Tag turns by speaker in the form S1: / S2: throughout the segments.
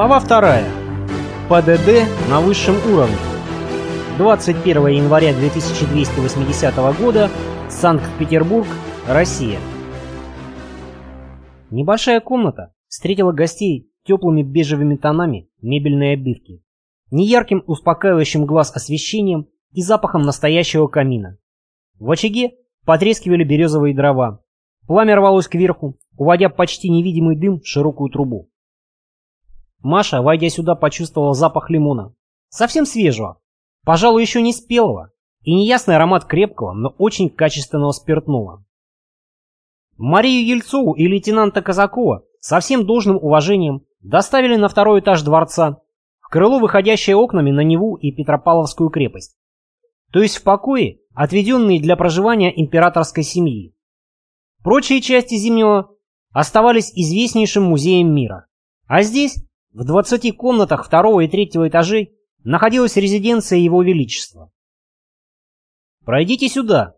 S1: Глава 2. ПДД на высшем уровне. 21 января 2280 года. Санкт-Петербург, Россия. Небольшая комната встретила гостей теплыми бежевыми тонами мебельной обивки, неярким успокаивающим глаз освещением и запахом настоящего камина. В очаге потрескивали березовые дрова. Пламя рвалось кверху, уводя почти невидимый дым в широкую трубу. Маша, войдя сюда, почувствовала запах лимона. Совсем свежего, пожалуй, еще не спелого, и неясный аромат крепкого, но очень качественного спиртного. Марию Ельцову и лейтенанта Казакова со всем должным уважением доставили на второй этаж дворца, в крыло, выходящее окнами на Неву и Петропавловскую крепость. То есть в покое, отведенные для проживания императорской семьи. Прочие части Зимнего оставались известнейшим музеем мира. А здесь, в 20 комнатах второго и третьего этажей, находилась резиденция Его Величества. «Пройдите сюда!»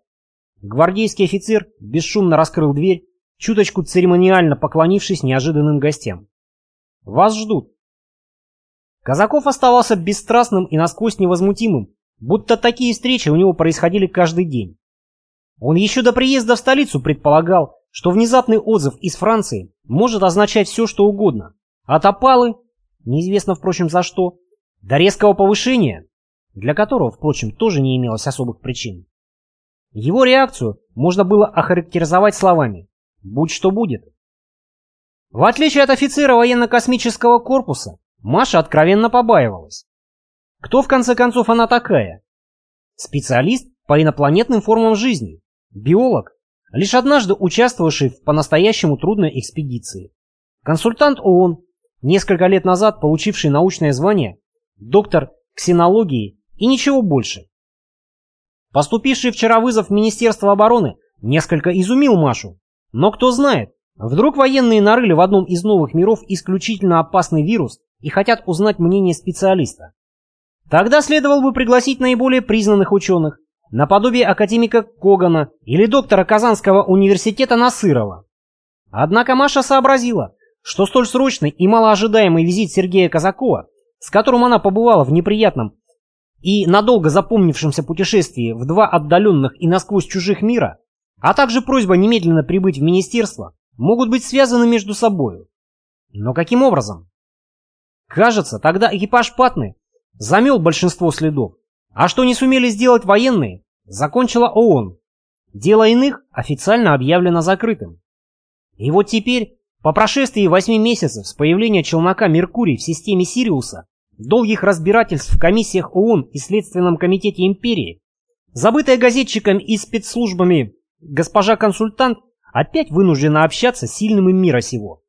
S1: Гвардейский офицер бесшумно раскрыл дверь, чуточку церемониально поклонившись неожиданным гостям. «Вас ждут!» Казаков оставался бесстрастным и насквозь невозмутимым, будто такие встречи у него происходили каждый день. Он еще до приезда в столицу предполагал, что внезапный отзыв из Франции может означать все, что угодно. От опалы, неизвестно, впрочем, за что, до резкого повышения, для которого, впрочем, тоже не имелось особых причин. Его реакцию можно было охарактеризовать словами «будь что будет». В отличие от офицера военно-космического корпуса, Маша откровенно побаивалась. Кто в конце концов она такая? Специалист по инопланетным формам жизни, биолог, лишь однажды участвовавший в по-настоящему трудной экспедиции. Консультант ООН, несколько лет назад получивший научное звание, доктор ксенологии и ничего больше. Поступивший вчера вызов в Министерство обороны несколько изумил Машу. Но кто знает, вдруг военные нарыли в одном из новых миров исключительно опасный вирус и хотят узнать мнение специалиста. Тогда следовало бы пригласить наиболее признанных ученых, наподобие академика Когана или доктора Казанского университета Насырова. Однако Маша сообразила, что столь срочный и малоожидаемый визит Сергея Казакова, с которым она побывала в неприятном и надолго запомнившемся путешествии в два отдаленных и насквозь чужих мира, а также просьба немедленно прибыть в министерство, могут быть связаны между собою. Но каким образом? Кажется, тогда экипаж Патны замел большинство следов. А что не сумели сделать военные, закончила ООН. Дело иных официально объявлено закрытым. И вот теперь, по прошествии восьми месяцев с появления челнока «Меркурий» в системе Сириуса, долгих разбирательств в комиссиях ООН и Следственном комитете империи, забытая газетчиками и спецслужбами госпожа-консультант опять вынуждена общаться с сильным им мира сего.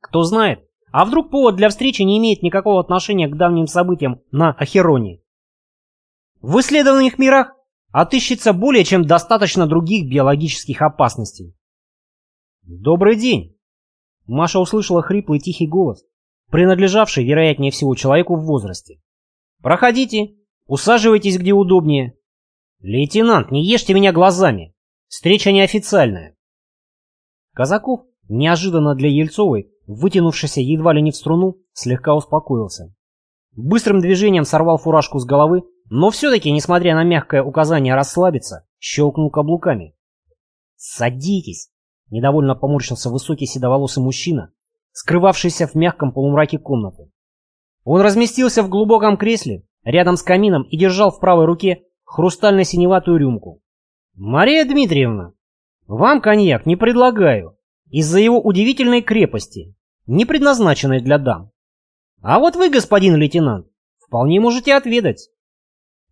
S1: Кто знает, а вдруг повод для встречи не имеет никакого отношения к давним событиям на Ахероне? В исследованных мирах отыщется более чем достаточно других биологических опасностей. «Добрый день!» Маша услышала хриплый тихий голос, принадлежавший, вероятнее всего, человеку в возрасте. «Проходите, усаживайтесь где удобнее. Лейтенант, не ешьте меня глазами. Встреча неофициальная». Казаков, неожиданно для Ельцовой, вытянувшийся едва ли не в струну, слегка успокоился. Быстрым движением сорвал фуражку с головы, но все-таки, несмотря на мягкое указание расслабиться, щелкнул каблуками. «Садитесь!» — недовольно поморщился высокий седоволосый мужчина, скрывавшийся в мягком полумраке комнаты. Он разместился в глубоком кресле, рядом с камином и держал в правой руке хрустально-синеватую рюмку. «Мария Дмитриевна, вам коньяк не предлагаю из-за его удивительной крепости, не предназначенной для дам. А вот вы, господин лейтенант, вполне можете отведать.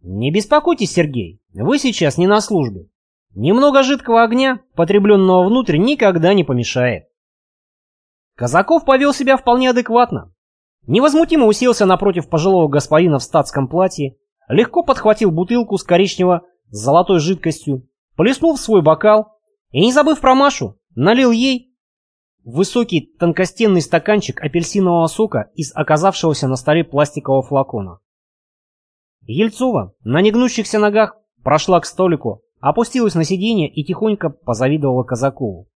S1: Не беспокойтесь, Сергей, вы сейчас не на службе. Немного жидкого огня, потребленного внутрь, никогда не помешает. Казаков повел себя вполне адекватно. Невозмутимо уселся напротив пожилого господина в статском платье, легко подхватил бутылку с коричнево с золотой жидкостью, плеснул в свой бокал и, не забыв про Машу, налил ей высокий тонкостенный стаканчик апельсинового сока из оказавшегося на столе пластикового флакона. Ельцова на негнущихся ногах прошла к столику, опустилась на сиденье и тихонько позавидовала Казакову.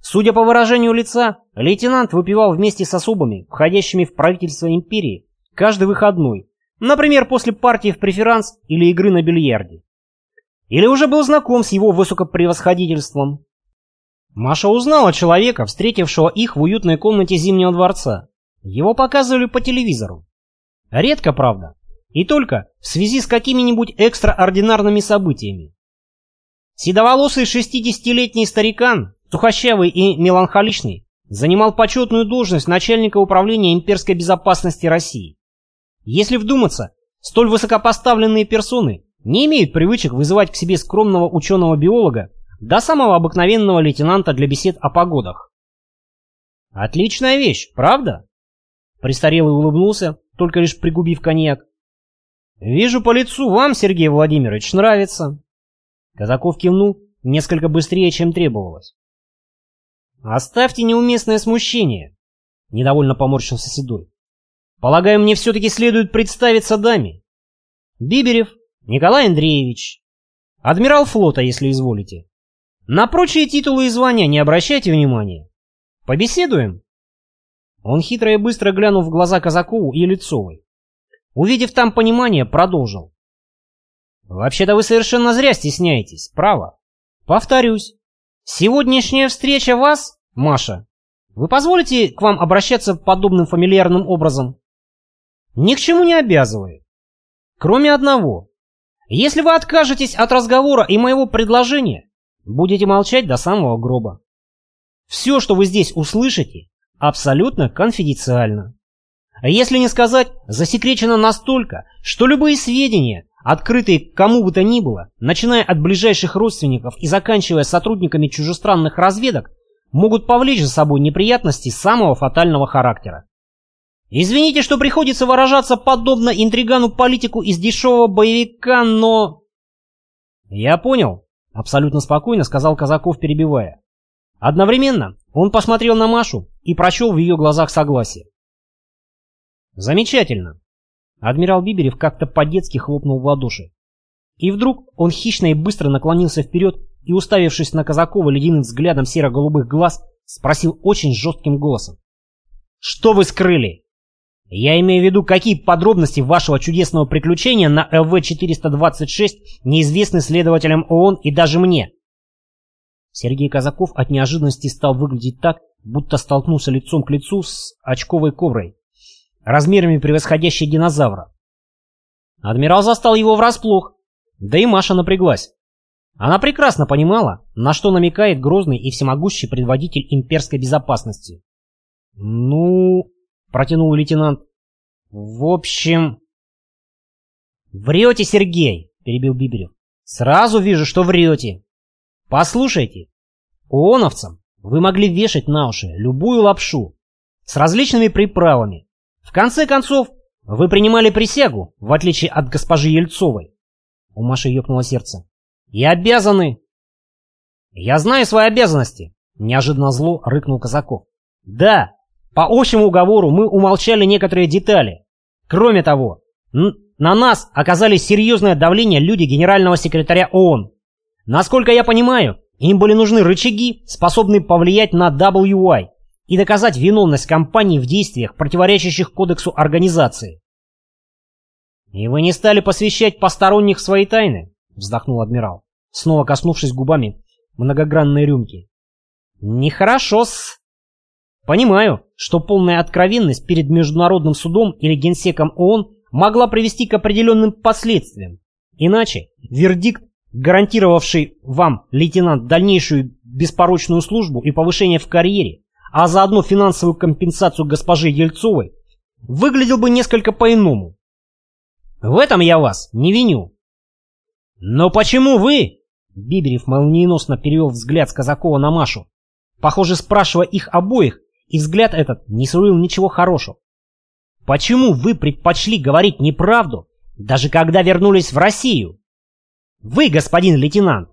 S1: Судя по выражению лица, лейтенант выпивал вместе с особами, входящими в правительство империи, каждый выходной, например, после партии в преферанс или игры на бильярде. Или уже был знаком с его высокопревосходительством. Маша узнала человека, встретившего их в уютной комнате Зимнего дворца. Его показывали по телевизору. Редко, правда, и только в связи с какими-нибудь экстраординарными событиями. Седоволосый шестидесятилетний старикан, сухощавый и меланхоличный, занимал почетную должность начальника управления имперской безопасности России. Если вдуматься, столь высокопоставленные персоны не имеют привычек вызывать к себе скромного ученого-биолога до самого обыкновенного лейтенанта для бесед о погодах. Отличная вещь, правда? Престарелый улыбнулся, только лишь пригубив коньяк. Вижу по лицу, вам, Сергей Владимирович, нравится. Казаков кивнул несколько быстрее, чем требовалось. Оставьте неуместное смущение, недовольно поморщился Седой. Полагаю, мне все-таки следует представиться даме. Биберев Николай Андреевич. Адмирал флота, если изволите. На прочие титулы и звания не обращайте внимания. Побеседуем?» Он хитро и быстро глянул в глаза Казакову и Лицовой. Увидев там понимание, продолжил. «Вообще-то вы совершенно зря стесняетесь, право. Повторюсь, сегодняшняя встреча вас, Маша, вы позволите к вам обращаться подобным фамильярным образом? Ни к чему не обязывает. Кроме одного. Если вы откажетесь от разговора и моего предложения, Будете молчать до самого гроба. Все, что вы здесь услышите, абсолютно конфиденциально. А если не сказать, засекречено настолько, что любые сведения, открытые кому бы то ни было, начиная от ближайших родственников и заканчивая сотрудниками чужестранных разведок, могут повлечь за собой неприятности самого фатального характера. Извините, что приходится выражаться подобно интригану-политику из дешевого боевика, но... Я понял, Абсолютно спокойно сказал Казаков, перебивая. Одновременно он посмотрел на Машу и прочел в ее глазах согласие. «Замечательно!» Адмирал Биберев как-то по-детски хлопнул в ладоши. И вдруг он хищно и быстро наклонился вперед и, уставившись на Казакова ледяным взглядом серо-голубых глаз, спросил очень жестким голосом. «Что вы скрыли?» Я имею в виду, какие подробности вашего чудесного приключения на ЛВ-426 неизвестны следователям ООН и даже мне. Сергей Казаков от неожиданности стал выглядеть так, будто столкнулся лицом к лицу с очковой коврой, размерами превосходящей динозавра. Адмирал застал его врасплох, да и Маша напряглась. Она прекрасно понимала, на что намекает грозный и всемогущий предводитель имперской безопасности. «Ну...» — протянул лейтенант. «В общем...» «Врете, Сергей!» — перебил Биберев. «Сразу вижу, что врете. Послушайте, ООНовцам вы могли вешать на уши любую лапшу с различными приправами. В конце концов, вы принимали присягу, в отличие от госпожи Ельцовой. У Маши ёкнуло сердце. И обязаны... Я знаю свои обязанности, неожиданно зло рыкнул Казаков. Да, по общему уговору мы умолчали некоторые детали. Кроме того, на нас оказали серьезное давление люди генерального секретаря ООН. Насколько я понимаю, им были нужны рычаги, способные повлиять на WI и доказать виновность компании в действиях, противоречащих кодексу организации. «И вы не стали посвящать посторонних свои тайны?» — вздохнул адмирал, снова коснувшись губами многогранной рюмки. «Нехорошо-с. Понимаю, что полная откровенность перед Международным судом или Генсеком ООН могла привести к определенным последствиям. Иначе вердикт, гарантировавший вам, лейтенант, дальнейшую беспорочную службу и повышение в карьере, а заодно финансовую компенсацию госпожи Ельцовой, выглядел бы несколько по-иному. В этом я вас не виню. Но почему вы, Биберев молниеносно перевел взгляд с Казакова на Машу, похоже, спрашивая их обоих, и взгляд этот не сулил ничего хорошего. Почему вы предпочли говорить неправду, даже когда вернулись в Россию? Вы, господин лейтенант,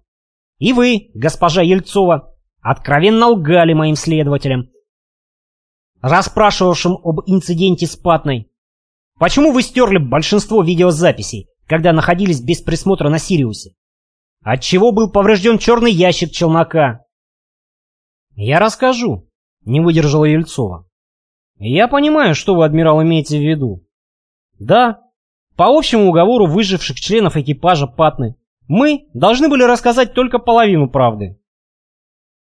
S1: и вы, госпожа Ельцова, откровенно лгали моим следователям, расспрашивавшим об инциденте с Патной. Почему вы стерли большинство видеозаписей, когда находились без присмотра на Сириусе? Отчего был поврежден черный ящик челнока? Я расскажу, не выдержала Ельцова. Я понимаю, что вы, адмирал, имеете в виду. Да, по общему уговору выживших членов экипажа Патны мы должны были рассказать только половину правды.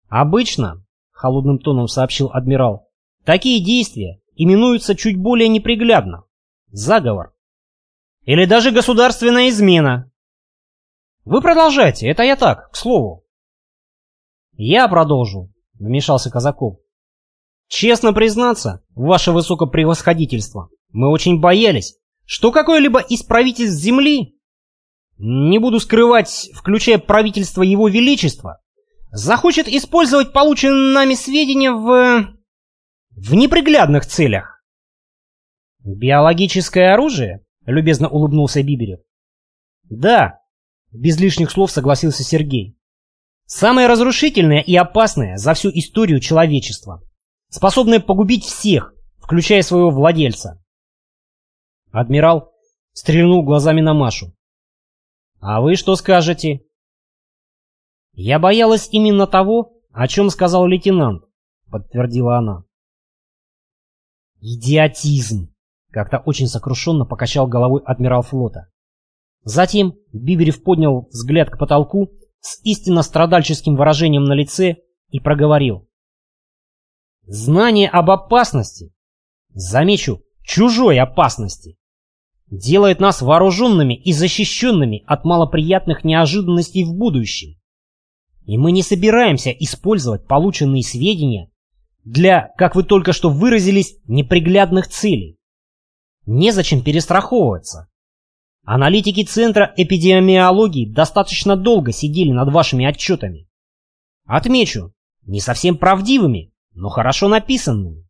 S1: Обычно, холодным тоном сообщил адмирал, такие действия именуются чуть более неприглядно. Заговор. Или даже государственная измена. Вы продолжайте, это я так, к слову. Я продолжу, вмешался Казаков. Честно признаться, ваше высокопревосходительство, мы очень боялись, что какое-либо из правительств Земли, не буду скрывать, включая правительство Его Величества, захочет использовать полученные нами сведения в... в неприглядных целях. «Биологическое оружие?» — любезно улыбнулся Биберев. «Да», — без лишних слов согласился Сергей. «Самое разрушительное и опасное за всю историю человечества, способное погубить всех, включая своего владельца». Адмирал стрельнул глазами на Машу. «А вы что скажете?» «Я боялась именно того, о чем сказал лейтенант», — подтвердила она. «Идиотизм!» — как-то очень сокрушенно покачал головой адмирал флота. Затем Биберев поднял взгляд к потолку с истинно страдальческим выражением на лице и проговорил. «Знание об опасности, замечу, чужой опасности, делает нас вооруженными и защищенными от малоприятных неожиданностей в будущем. И мы не собираемся использовать полученные сведения для, как вы только что выразились, неприглядных целей. Незачем перестраховываться. Аналитики Центра эпидемиологии достаточно долго сидели над вашими отчетами. Отмечу, не совсем правдивыми, но хорошо написанными.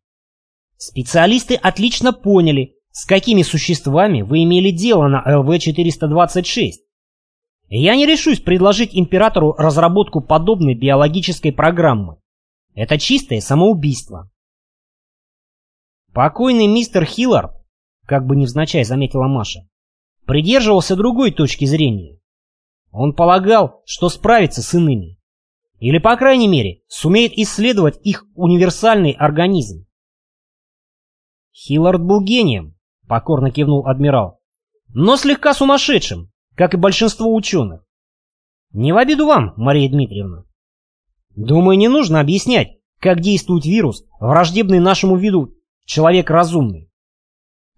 S1: Специалисты отлично поняли, с какими существами вы имели дело на ЛВ-426 я не решусь предложить императору разработку подобной биологической программы. Это чистое самоубийство. Покойный мистер Хиллард, как бы невзначай заметила Маша, придерживался другой точки зрения. Он полагал, что справится с иными. Или, по крайней мере, сумеет исследовать их универсальный организм. Хиллард был гением, покорно кивнул адмирал, но слегка сумасшедшим, как и большинство ученых. Не в обиду вам, Мария Дмитриевна. Думаю, не нужно объяснять, как действует вирус, враждебный нашему виду человек разумный.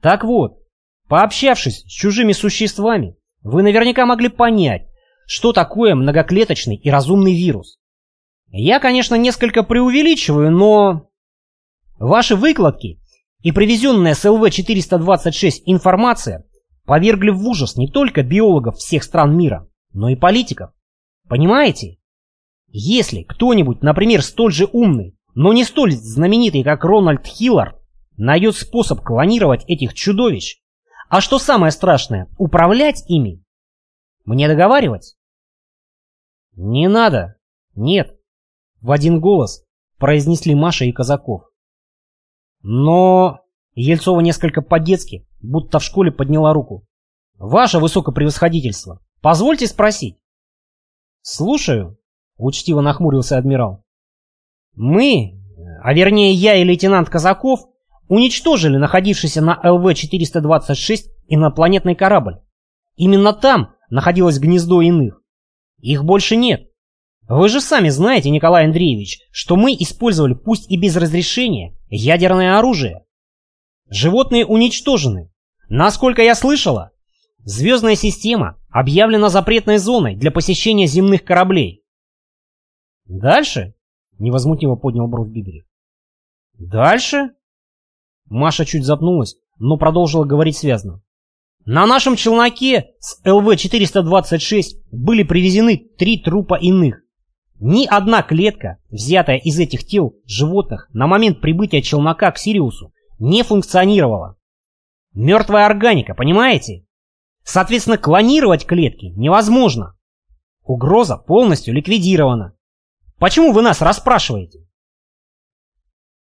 S1: Так вот, пообщавшись с чужими существами, вы наверняка могли понять, что такое многоклеточный и разумный вирус. Я, конечно, несколько преувеличиваю, но... Ваши выкладки и привезенная с ЛВ-426 информация повергли в ужас не только биологов всех стран мира, но и политиков. Понимаете? Если кто-нибудь, например, столь же умный, но не столь знаменитый, как Рональд Хиллард, найдет способ клонировать этих чудовищ, а что самое страшное, управлять ими, мне договаривать? Не надо. Нет. В один голос произнесли Маша и Казаков. Но... Ельцова несколько по-детски будто в школе подняла руку. «Ваше высокопревосходительство, позвольте спросить». «Слушаю», — учтиво нахмурился адмирал. «Мы, а вернее я и лейтенант Казаков, уничтожили находившийся на ЛВ-426 инопланетный корабль. Именно там находилось гнездо иных. Их больше нет. Вы же сами знаете, Николай Андреевич, что мы использовали, пусть и без разрешения, ядерное оружие. Животные уничтожены. Насколько я слышала, звездная система объявлена запретной зоной для посещения земных кораблей. Дальше? Невозмутимо поднял бровь Биберев. Дальше? Маша чуть запнулась, но продолжила говорить связно. На нашем челноке с ЛВ-426 были привезены три трупа иных. Ни одна клетка, взятая из этих тел животных на момент прибытия челнока к Сириусу, не функционировала. Мертвая органика, понимаете? Соответственно, клонировать клетки невозможно. Угроза полностью ликвидирована. Почему вы нас расспрашиваете?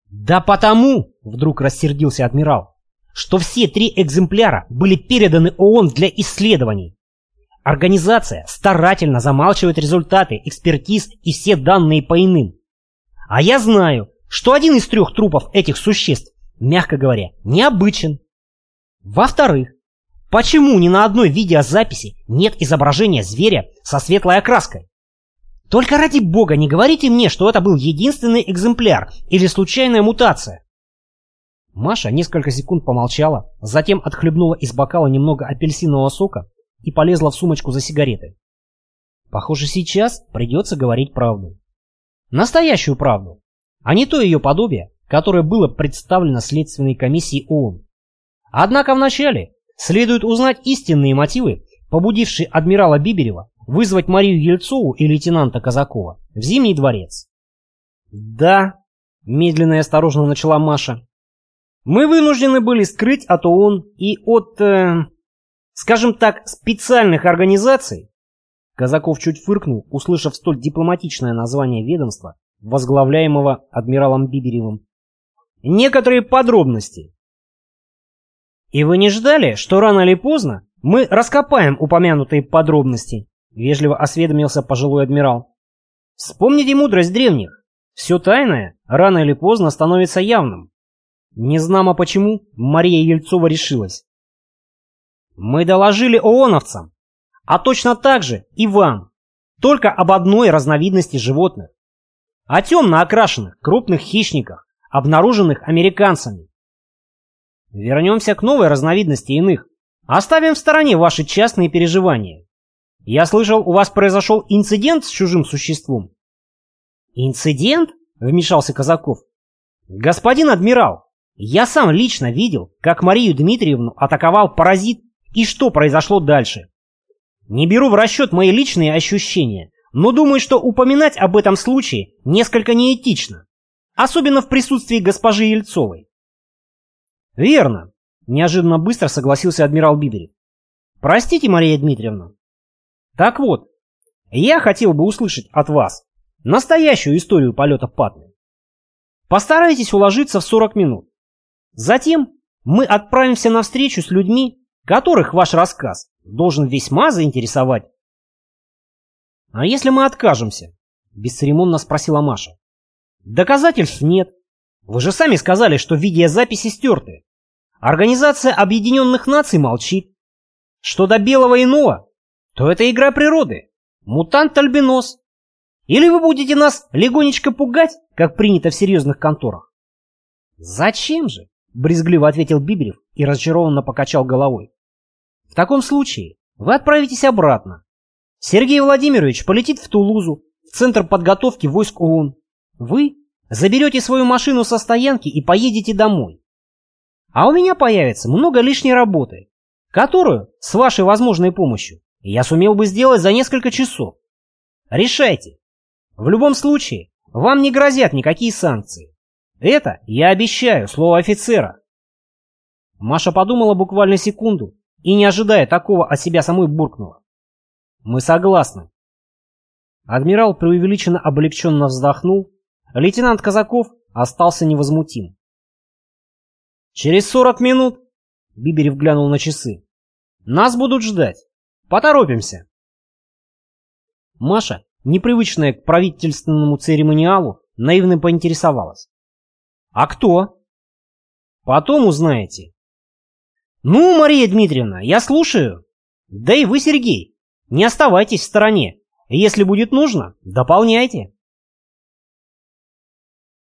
S1: Да потому, вдруг рассердился адмирал, что все три экземпляра были переданы ООН для исследований. Организация старательно замалчивает результаты экспертиз и все данные по иным. А я знаю, что один из трех трупов этих существ, мягко говоря, необычен. Во-вторых, почему ни на одной видеозаписи нет изображения зверя со светлой окраской? Только ради бога не говорите мне, что это был единственный экземпляр или случайная мутация. Маша несколько секунд помолчала, затем отхлебнула из бокала немного апельсинового сока и полезла в сумочку за сигареты. Похоже, сейчас придется говорить правду. Настоящую правду, а не то ее подобие, которое было представлено Следственной комиссией ООН. Однако вначале следует узнать истинные мотивы, побудившие адмирала Биберева вызвать Марию Ельцову и лейтенанта Казакова в Зимний дворец. «Да», — медленно и осторожно начала Маша, — «мы вынуждены были скрыть от ООН и от, э, скажем так, специальных организаций». Казаков чуть фыркнул, услышав столь дипломатичное название ведомства, возглавляемого адмиралом Биберевым. «Некоторые подробности». «И вы не ждали, что рано или поздно мы раскопаем упомянутые подробности?» Вежливо осведомился пожилой адмирал. Вспомните мудрость древних. Все тайное рано или поздно становится явным. Не знамо почему, Мария Ельцова решилась. Мы доложили ООНовцам, а точно так же и вам, только об одной разновидности животных. О темно окрашенных крупных хищниках, обнаруженных американцами. Вернемся к новой разновидности иных. Оставим в стороне ваши частные переживания. Я слышал, у вас произошел инцидент с чужим существом. Инцидент? Вмешался Казаков. Господин адмирал, я сам лично видел, как Марию Дмитриевну атаковал паразит и что произошло дальше. Не беру в расчет мои личные ощущения, но думаю, что упоминать об этом случае несколько неэтично, особенно в присутствии госпожи Ельцовой. Верно, неожиданно быстро согласился адмирал Биберев. Простите, Мария Дмитриевна, так вот, я хотел бы услышать от вас настоящую историю полета Патны. Постарайтесь уложиться в 40 минут. Затем мы отправимся на встречу с людьми, которых ваш рассказ должен весьма заинтересовать. «А если мы откажемся?» – бесцеремонно спросила Маша. «Доказательств нет. Вы же сами сказали, что видеозаписи стерты. Организация Объединенных Наций молчит. Что до белого иного, то это игра природы. Мутант-альбинос. Или вы будете нас легонечко пугать, как принято в серьезных конторах? Зачем же? Брезгливо ответил Биберев и разочарованно покачал головой. В таком случае вы отправитесь обратно. Сергей Владимирович полетит в Тулузу, в Центр подготовки войск ООН. Вы заберете свою машину со стоянки и поедете домой. А у меня появится много лишней работы, которую, с вашей возможной помощью, я сумел бы сделать за несколько часов. Решайте. В любом случае, вам не грозят никакие санкции. Это я обещаю, слово офицера. Маша подумала буквально секунду и, не ожидая такого от себя самой, буркнула. Мы согласны. Адмирал преувеличенно облегченно вздохнул, лейтенант Казаков остался невозмутим. «Через сорок минут», — Биберев глянул на часы, — «нас будут ждать». Поторопимся. Маша, непривычная к правительственному церемониалу, наивно поинтересовалась. А кто? Потом узнаете. Ну, Мария Дмитриевна, я слушаю. Да и вы, Сергей, не оставайтесь в стороне. Если будет нужно, дополняйте.